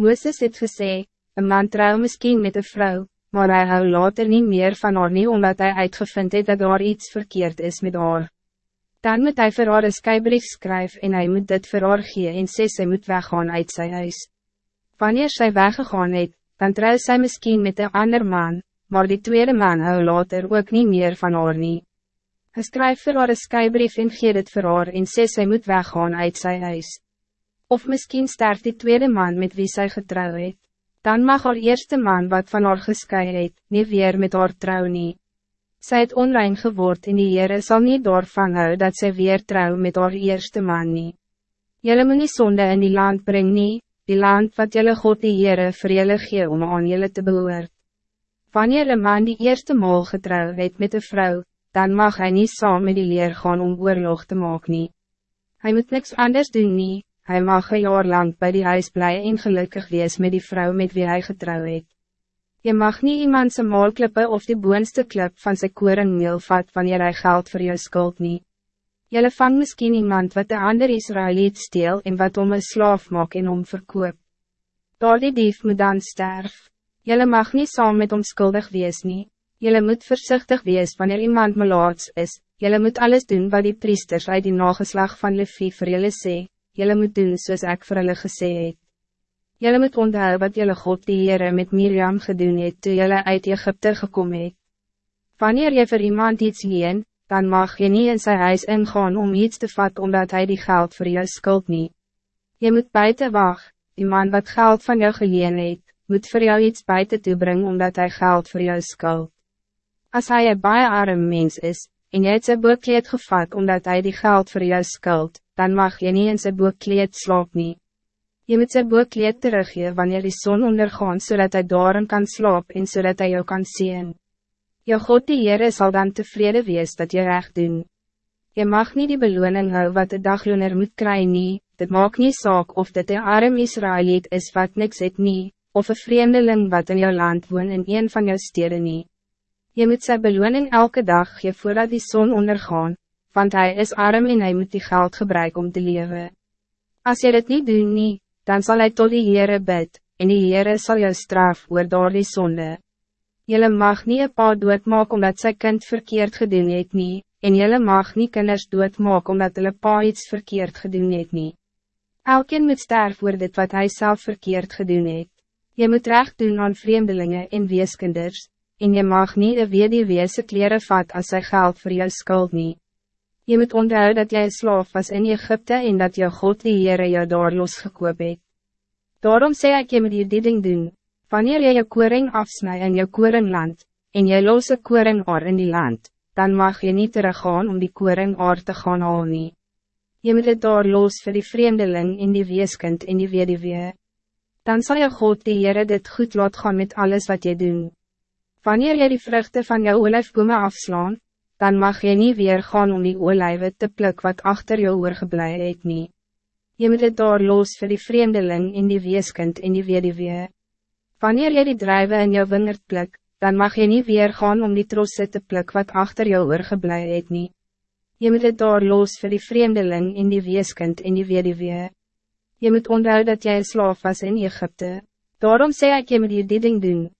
Moeses het gesê, een man trouw misschien met een vrouw, maar hij hou later niet meer van haar nie omdat hij uitgevind het dat daar iets verkeerd is met haar. Dan moet hij vir haar een skybrief skryf en hij moet dit vir haar gee en sê sy moet weggaan uit sy huis. Wanneer sy weggegaan het, dan trouw sy misschien met een ander man, maar die tweede man hou later ook niet meer van haar nie. Hy skryf vir haar een skybrief en gee dit vir haar en sê sy moet weggaan uit sy huis. Of misschien sterft die tweede man met wie zij getrouw het. Dan mag haar eerste man wat van haar geskei het, nie weer met haar trouw nie. Sy het onrein geword en die Heere sal nie daarvan hou dat zij weer trouw met haar eerste man nie. Jylle moet nie sonde in die land bring nie, die land wat jylle God die Heere vir jylle gee om aan jylle te behoort. Wanneer een man die eerste maal getrouw het met een vrouw, dan mag hij niet saam met die leer gaan om oorlog te maak nie. Hy moet niks anders doen nie, hij mag een jaar lang bij die huis blij en gelukkig wees met die vrouw met wie hij getrouw het. Je mag niet iemand zijn maalklippe of die boonste klip van zijn koringmeel vat wanneer hij geld voor jou skuld niet. Jelle vang misschien iemand wat de ander Israëliet steel en wat om een slaaf maak en om verkoop. Daar die dief moet dan sterf. Jelle mag niet saam met onschuldig wees nie. Jelle moet voorzichtig wees wanneer iemand melaats is. Jelle moet alles doen wat die priesters uit die nageslag van Levi vir jylle sê jullie moet doen soos ek vir hulle gesê het. Jylle moet onthou wat jullie God die Heere met Miriam gedoen het toe jylle uit Egypte gekomen het. Wanneer je voor iemand iets leen, dan mag je niet in zijn huis ingaan om iets te vat omdat hij die geld voor jou skuld niet. Je moet buiten wacht, die man wat geld van jou geleen het, moet voor jou iets buiten toebrengen omdat hij geld voor jou skuld. Als hij een baie arm mens is, en jy het sy boekleed gevat omdat hij die geld voor jou skuld, dan mag je niet in zijn boekkleed slaap nie. Je moet zijn boekkleed teruggeven wanneer die zon ondergaan, zodat hij daarin kan slaap en zodat hij jou kan zien. Je God die Heere zal dan tevreden wees dat je recht doen. Je mag niet die beloning hou wat de dagloner moet krijgen nie, dit maak niet saak of dit een arm Israëliet is wat niks het nie, of een vreemdeling wat in jouw land woon in een van jouw steden nie. Je moet zijn beloning elke dag je voordat die zon ondergaan, want hij is arm en hij moet die geld gebruiken om te leven. Als je het niet doet, nie, dan zal hij tot die Heere bid, en die Heere zal jou straf oor door die zonde. Jelle mag niet een pa doodmaak omdat sy kind verkeerd gedoen het nie, en jelle mag niet kinders doodmaak omdat hulle pa iets verkeerd gedoen het nie. Elkeen moet sterf oor dit wat hij zelf verkeerd gedoen het. Je moet recht doen aan vreemdelingen en weeskinders, en je mag niet een weduweese kleren vat als zij geld voor jou skuld niet. Je moet onthouden dat jij slaaf was in Egypte en dat je God die Heere jou daar losgekoop het. Daarom sê ek jy moet die die ding doen, wanneer jy jou koring afsnij in jou koringland, en jy los een koring oor in die land, dan mag je niet teruggaan om die koring oor te gaan haal nie. Je moet het daar los voor die vreemdeling in die weeskind en die weduwee. Dan zal je God die Heere dit goed laat gaan met alles wat je doet. Wanneer jy die vruchten van jou olijfbome afslaan, dan mag je niet weer gaan om die olijven te pluk wat achter jou oorgeblij het nie. Je moet het daar los voor die vreemdeling in die weeskind in die weduwee. Wanneer je die drijven in jou wingerd pluk, dan mag je niet weer gaan om die trosse te pluk wat achter jou oorgeblij het nie. Je moet het daar los voor die vreemdeling in die weeskind in die weduwee. Je moet onthouden dat jij een slaaf was in Egypte. Daarom zei ik je moet je dit ding doen.